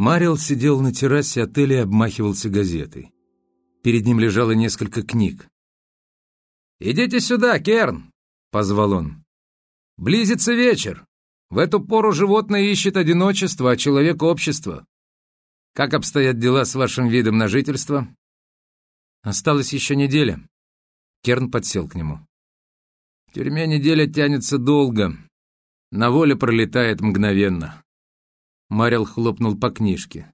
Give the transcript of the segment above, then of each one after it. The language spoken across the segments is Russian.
Марил сидел на террасе отеля и обмахивался газетой. Перед ним лежало несколько книг. «Идите сюда, Керн!» — позвал он. «Близится вечер. В эту пору животное ищет одиночество, а человек — общество. Как обстоят дела с вашим видом на жительство?» «Осталась еще неделя». Керн подсел к нему. «В тюрьме неделя тянется долго. На воле пролетает мгновенно». Марил хлопнул по книжке.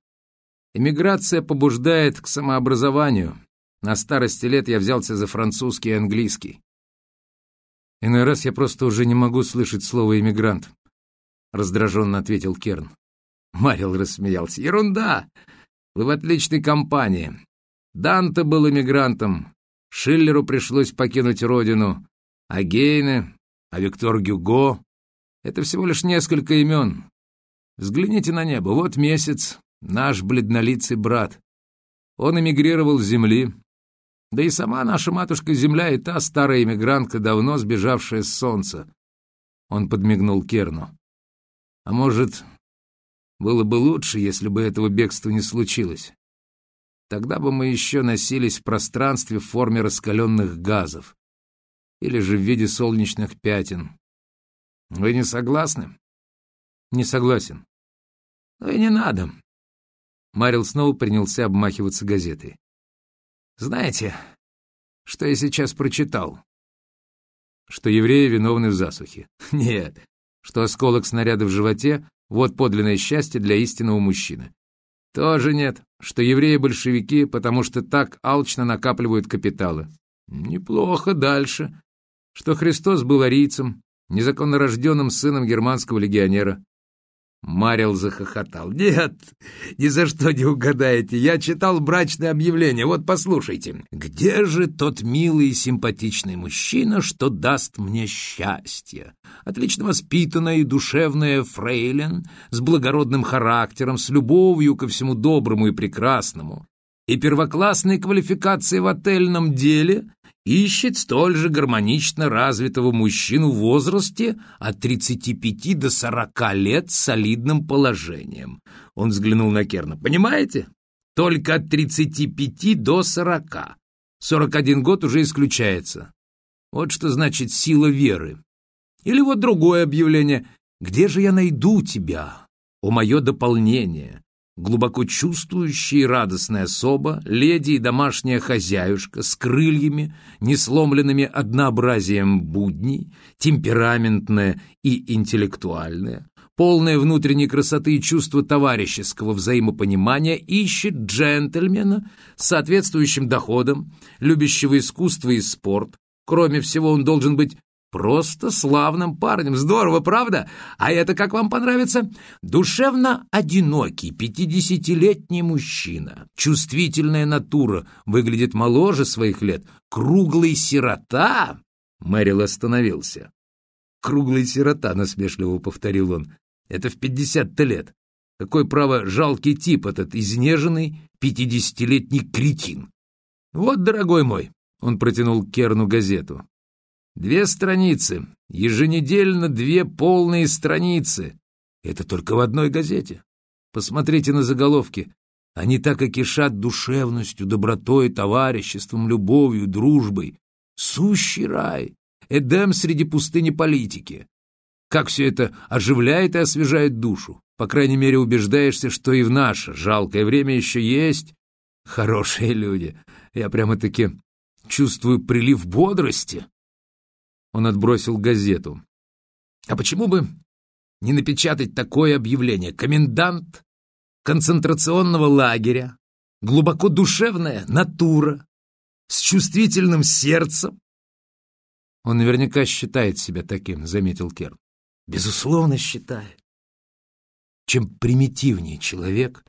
«Эмиграция побуждает к самообразованию. На старости лет я взялся за французский и английский. Иной раз я просто уже не могу слышать слово «иммигрант», — раздраженно ответил Керн. Марил рассмеялся. «Ерунда! Вы в отличной компании. Данте был иммигрантом, Шиллеру пришлось покинуть родину, а Гейне, а Виктор Гюго — это всего лишь несколько имен. Взгляните на небо. Вот месяц, наш бледнолицый брат. Он эмигрировал с земли. Да и сама наша матушка-земля и та старая эмигрантка, давно сбежавшая с солнца. Он подмигнул Керну. А может, было бы лучше, если бы этого бегства не случилось. Тогда бы мы еще носились в пространстве в форме раскаленных газов. Или же в виде солнечных пятен. Вы не согласны? Не согласен. Ну и не надо. Марил снова принялся обмахиваться газетой. Знаете, что я сейчас прочитал? Что евреи виновны в засухе. Нет, что осколок снаряда в животе — вот подлинное счастье для истинного мужчины. Тоже нет, что евреи большевики, потому что так алчно накапливают капиталы. Неплохо дальше, что Христос был арийцем, незаконно рожденным сыном германского легионера. Марил захохотал. «Нет, ни за что не угадаете. Я читал брачное объявление. Вот послушайте. Где же тот милый и симпатичный мужчина, что даст мне счастье? Отлично воспитанная и душевная фрейлин, с благородным характером, с любовью ко всему доброму и прекрасному, и первоклассной квалификацией в отельном деле, ищет столь же гармонично развитого мужчину в возрасте от 35 до 40 лет с солидным положением. Он взглянул на Керна. Понимаете? Только от 35 до 40. 41 год уже исключается. Вот что значит сила веры. Или вот другое объявление. «Где же я найду тебя, о мое дополнение?» Глубоко чувствующая и радостная особа, леди и домашняя хозяюшка с крыльями, не сломленными однообразием будней, темпераментная и интеллектуальная, полная внутренней красоты и чувства товарищеского взаимопонимания, ищет джентльмена с соответствующим доходом, любящего искусство и спорт. Кроме всего, он должен быть Просто славным парнем. Здорово, правда? А это как вам понравится? Душевно одинокий, пятидесятилетний мужчина. Чувствительная натура, выглядит моложе своих лет. Круглый сирота. Мэрил остановился. Круглый сирота, насмешливо повторил он. Это в пятьдесят-то лет. Какой, право, жалкий тип этот изнеженный пятидесятилетний кретин. Вот, дорогой мой, он протянул Керну газету. Две страницы, еженедельно две полные страницы. Это только в одной газете. Посмотрите на заголовки. Они так и кишат душевностью, добротой, товариществом, любовью, дружбой. Сущий рай. Эдем среди пустыни политики. Как все это оживляет и освежает душу. По крайней мере, убеждаешься, что и в наше жалкое время еще есть хорошие люди. Я прямо-таки чувствую прилив бодрости. Он отбросил газету. «А почему бы не напечатать такое объявление? Комендант концентрационного лагеря, глубоко душевная натура, с чувствительным сердцем». «Он наверняка считает себя таким», — заметил Керн. «Безусловно, считает. Чем примитивнее человек,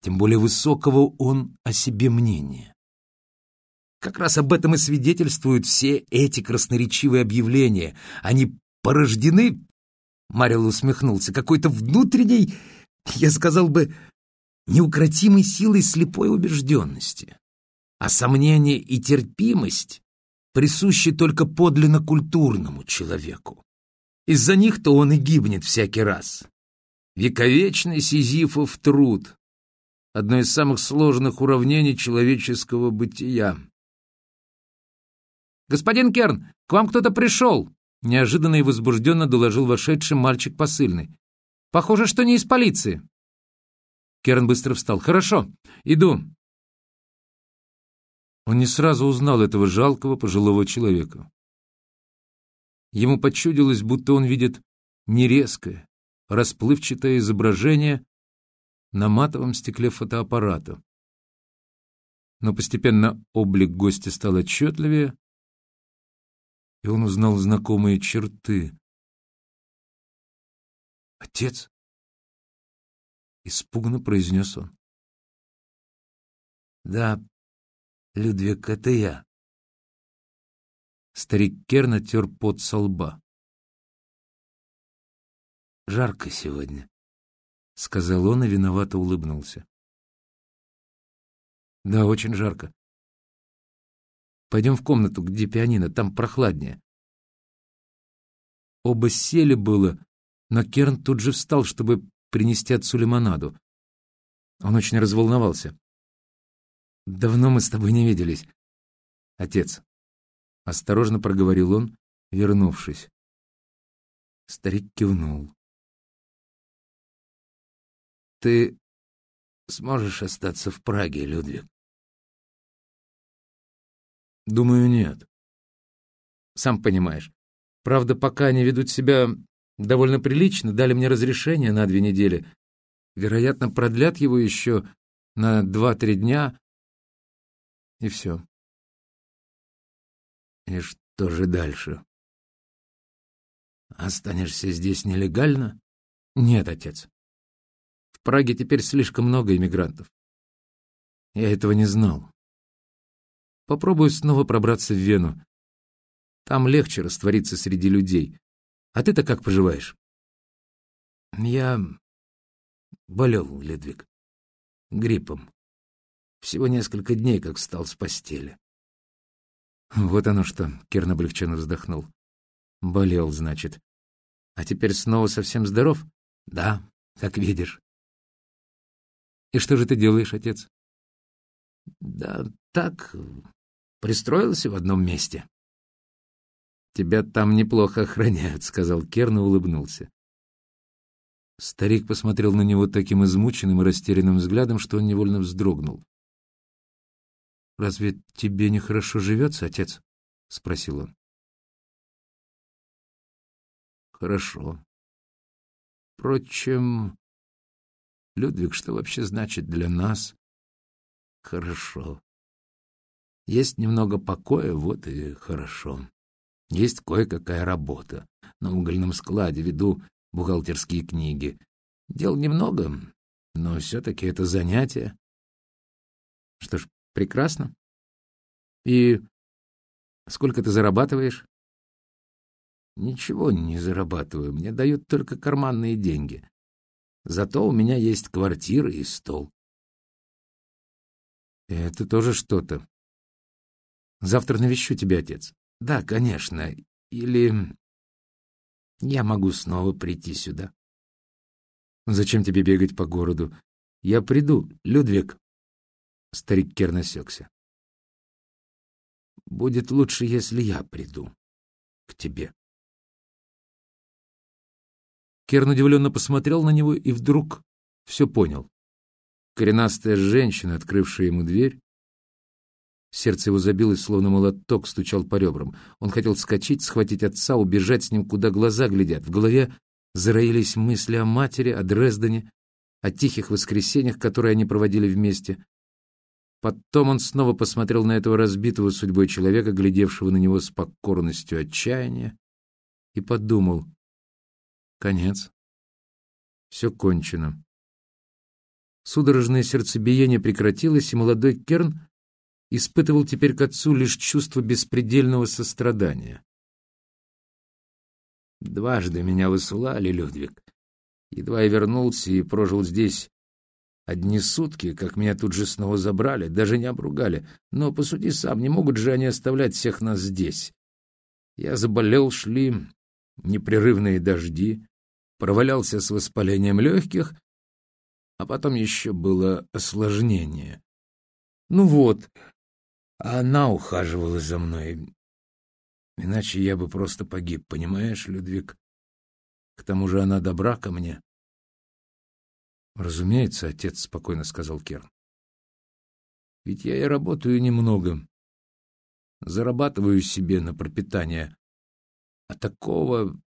тем более высокого он о себе мнения. Как раз об этом и свидетельствуют все эти красноречивые объявления. Они порождены, Марил усмехнулся, какой-то внутренней, я сказал бы, неукротимой силой слепой убежденности. А сомнение и терпимость присущи только подлинно культурному человеку. Из-за них-то он и гибнет всякий раз. Вековечный сизифов труд. Одно из самых сложных уравнений человеческого бытия. «Господин Керн, к вам кто-то пришел!» Неожиданно и возбужденно доложил вошедший мальчик посыльный. «Похоже, что не из полиции». Керн быстро встал. «Хорошо, иду». Он не сразу узнал этого жалкого пожилого человека. Ему почудилось, будто он видит нерезкое, расплывчатое изображение на матовом стекле фотоаппарата. Но постепенно облик гостя стал отчетливее, и он узнал знакомые черты. «Отец!» — испуганно произнес он. «Да, Людвиг, это я». Старик Керн отер пот со лба. «Жарко сегодня», — сказал он и виновато улыбнулся. «Да, очень жарко. Пойдем в комнату, где пианино, там прохладнее». Оба сели было, но Керн тут же встал, чтобы принести отцу лимонаду. Он очень разволновался. «Давно мы с тобой не виделись, отец», — осторожно проговорил он, вернувшись. Старик кивнул. «Ты сможешь остаться в Праге, Людвиг?» «Думаю, нет. Сам понимаешь. Правда, пока они ведут себя довольно прилично, дали мне разрешение на две недели. Вероятно, продлят его еще на два-три дня, и все. И что же дальше? Останешься здесь нелегально? Нет, отец. В Праге теперь слишком много иммигрантов. Я этого не знал. Попробую снова пробраться в Вену. Там легче раствориться среди людей. А ты-то как поживаешь? Я болел, Ледвиг. Гриппом. Всего несколько дней, как встал с постели. Вот оно что, Керн облегченно вздохнул. Болел, значит. А теперь снова совсем здоров? Да, как видишь. И что же ты делаешь, отец? Да так, пристроился в одном месте. «Тебя там неплохо охраняют», — сказал Керн и улыбнулся. Старик посмотрел на него таким измученным и растерянным взглядом, что он невольно вздрогнул. «Разве тебе нехорошо живется, отец?» — спросил он. «Хорошо. Впрочем, Людвиг, что вообще значит для нас хорошо? Есть немного покоя, вот и хорошо». Есть кое-какая работа. На угольном складе веду бухгалтерские книги. Дел немного, но все-таки это занятие. Что ж, прекрасно. И сколько ты зарабатываешь? Ничего не зарабатываю, мне дают только карманные деньги. Зато у меня есть квартира и стол. Это тоже что-то. Завтра навещу тебя, отец. Да, конечно. Или я могу снова прийти сюда. Зачем тебе бегать по городу? Я приду, Людвиг. Старик Керн осекся. Будет лучше, если я приду к тебе. Керн удивленно посмотрел на него и вдруг все понял. Коренастая женщина, открывшая ему дверь, Сердце его забилось, словно молоток стучал по ребрам. Он хотел скачать, схватить отца, убежать с ним, куда глаза глядят. В голове зароились мысли о матери, о Дрездене, о тихих воскресеньях, которые они проводили вместе. Потом он снова посмотрел на этого разбитого судьбой человека, глядевшего на него с покорностью отчаяния, и подумал. Конец. Все кончено. Судорожное сердцебиение прекратилось, и молодой Керн испытывал теперь к отцу лишь чувство беспредельного сострадания. «Дважды меня высылали, Людвиг. Едва я вернулся и прожил здесь одни сутки, как меня тут же снова забрали, даже не обругали. Но, посуди сам, не могут же они оставлять всех нас здесь. Я заболел, шли непрерывные дожди, провалялся с воспалением легких, а потом еще было осложнение. Ну вот, она ухаживала за мной. Иначе я бы просто погиб, понимаешь, Людвиг? К тому же она добра ко мне. Разумеется, отец спокойно сказал Керн. Ведь я и работаю немного. Зарабатываю себе на пропитание. А такого...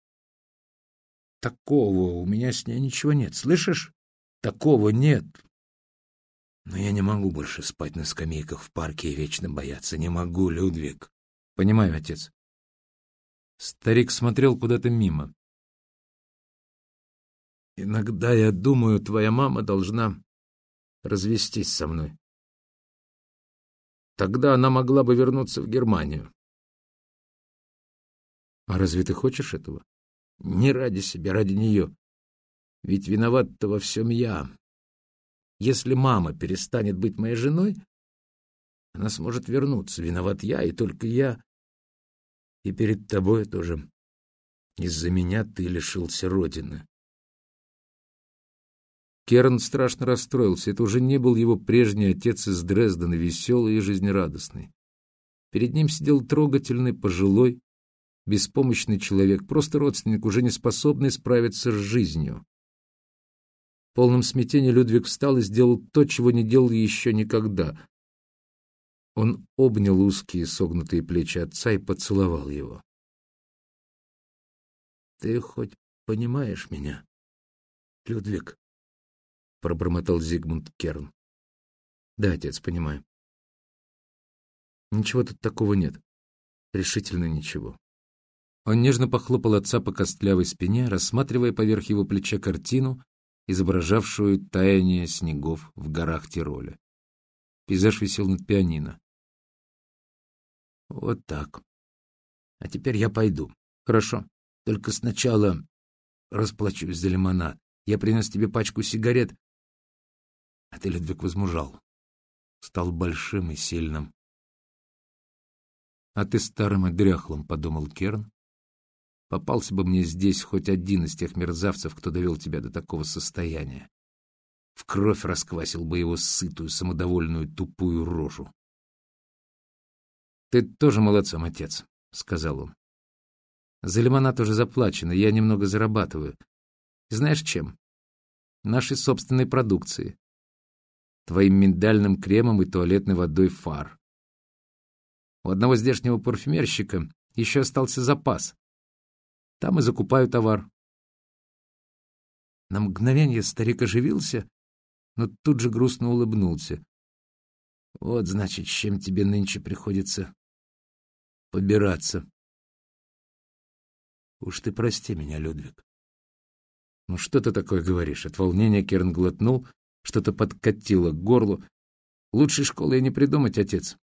Такого у меня с ней ничего нет. Слышишь? Такого нет. Но я не могу больше спать на скамейках в парке и вечно бояться. Не могу, Людвиг. Понимаю, отец. Старик смотрел куда-то мимо. Иногда я думаю, твоя мама должна развестись со мной. Тогда она могла бы вернуться в Германию. А разве ты хочешь этого? Не ради себя, ради нее. Ведь виноват-то во всем я. Если мама перестанет быть моей женой, она сможет вернуться. Виноват я, и только я. И перед тобой тоже. Из-за меня ты лишился родины. Керн страшно расстроился. Это уже не был его прежний отец из Дрездена, веселый и жизнерадостный. Перед ним сидел трогательный, пожилой, беспомощный человек, просто родственник, уже не способный справиться с жизнью. В полном смятении Людвиг встал и сделал то, чего не делал еще никогда. Он обнял узкие согнутые плечи отца и поцеловал его. — Ты хоть понимаешь меня, Людвиг? пробормотал Зигмунд Керн. Да, отец, понимаю. Ничего тут такого нет. Решительно ничего. Он нежно похлопал отца по костлявой спине, рассматривая поверх его плеча картину, изображавшую таяние снегов в горах Тироля. Пейзаж висел над пианино. Вот так. А теперь я пойду. Хорошо. Только сначала расплачусь за лимонад. Я принес тебе пачку сигарет, а ты, Людвиг, возмужал. Стал большим и сильным. А ты старым и дряхлым, — подумал Керн. Попался бы мне здесь хоть один из тех мерзавцев, кто довел тебя до такого состояния. В кровь расквасил бы его сытую, самодовольную, тупую рожу. — Ты тоже молодцом, отец, — сказал он. За лимонад уже заплачено, я немного зарабатываю. Знаешь чем? Нашей собственной продукции твоим миндальным кремом и туалетной водой фар. У одного здешнего парфюмерщика еще остался запас. Там и закупаю товар. На мгновение старик оживился, но тут же грустно улыбнулся. Вот, значит, чем тебе нынче приходится побираться. Уж ты прости меня, Людвиг. Ну что ты такое говоришь? От волнения Керн глотнул что-то подкатило к горлу. Лучшей школы я не придумать, отец.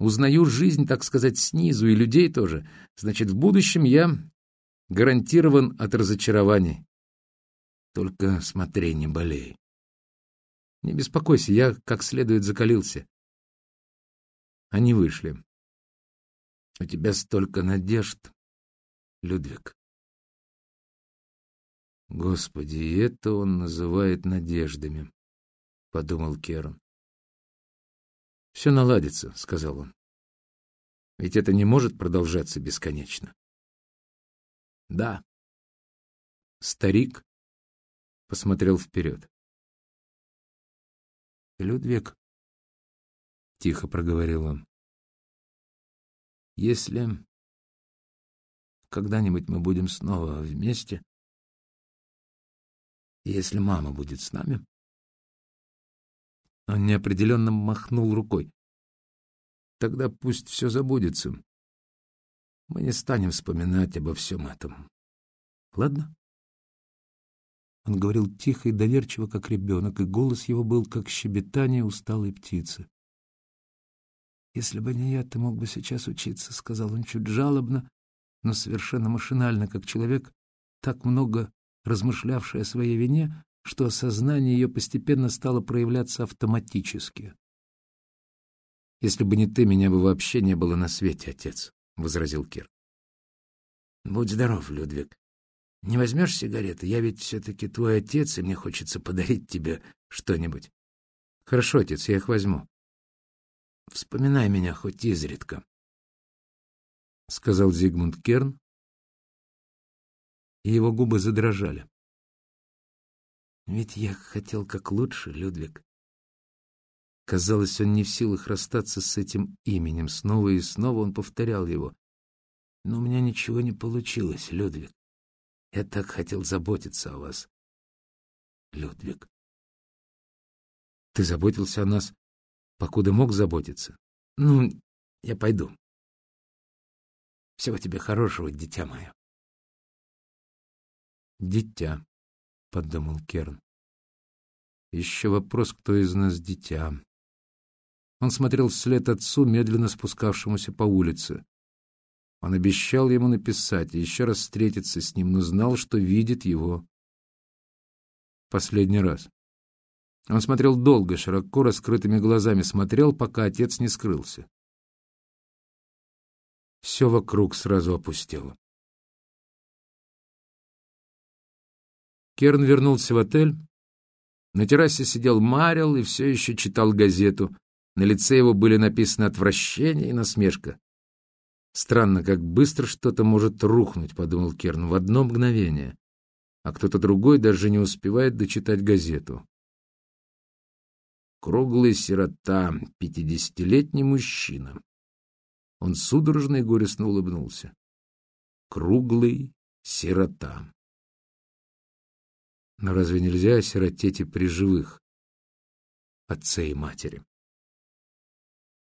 Узнаю жизнь, так сказать, снизу, и людей тоже. Значит, в будущем я гарантирован от разочарований. Только смотри, не болей. Не беспокойся, я как следует закалился. Они вышли. У тебя столько надежд, Людвиг. Господи, и это он называет надеждами. — подумал Керн. «Все наладится», — сказал он. «Ведь это не может продолжаться бесконечно». «Да». Старик посмотрел вперед. «Людвиг», — тихо проговорил он, — «если когда-нибудь мы будем снова вместе, если мама будет с нами, он неопределенно махнул рукой. Тогда пусть все забудется. Мы не станем вспоминать обо всем этом. Ладно? Он говорил тихо и доверчиво, как ребенок, и голос его был, как щебетание усталой птицы. «Если бы не я, ты мог бы сейчас учиться», — сказал он чуть жалобно, но совершенно машинально, как человек, так много размышлявший о своей вине, что осознание ее постепенно стало проявляться автоматически. «Если бы не ты, меня бы вообще не было на свете, отец», — возразил Кир. «Будь здоров, Людвиг. Не возьмешь сигареты? Я ведь все-таки твой отец, и мне хочется подарить тебе что-нибудь. Хорошо, отец, я их возьму. Вспоминай меня хоть изредка, — сказал Зигмунд Керн, и его губы задрожали. Ведь я хотел как лучше, Людвиг. Казалось, он не в силах расстаться с этим именем. Снова и снова он повторял его. Но у меня ничего не получилось, Людвиг. Я так хотел заботиться о вас, Людвиг. Ты заботился о нас, покуда мог заботиться? Ну, я пойду. Всего тебе хорошего, дитя мое. Дитя, — подумал Керн. Еще вопрос, кто из нас дитя. Он смотрел вслед отцу, медленно спускавшемуся по улице. Он обещал ему написать и еще раз встретиться с ним, но знал, что видит его последний раз. Он смотрел долго, широко раскрытыми глазами, смотрел, пока отец не скрылся. Все вокруг сразу опустело. Керн вернулся в отель. На террасе сидел Марил и все еще читал газету. На лице его были написаны отвращение и насмешка. «Странно, как быстро что-то может рухнуть», — подумал Керн, — «в одно мгновение, а кто-то другой даже не успевает дочитать газету». Круглый сирота, пятидесятилетний мужчина. Он судорожно и горестно улыбнулся. Круглый сирота. Но разве нельзя осиротеть и при живых отце и матери?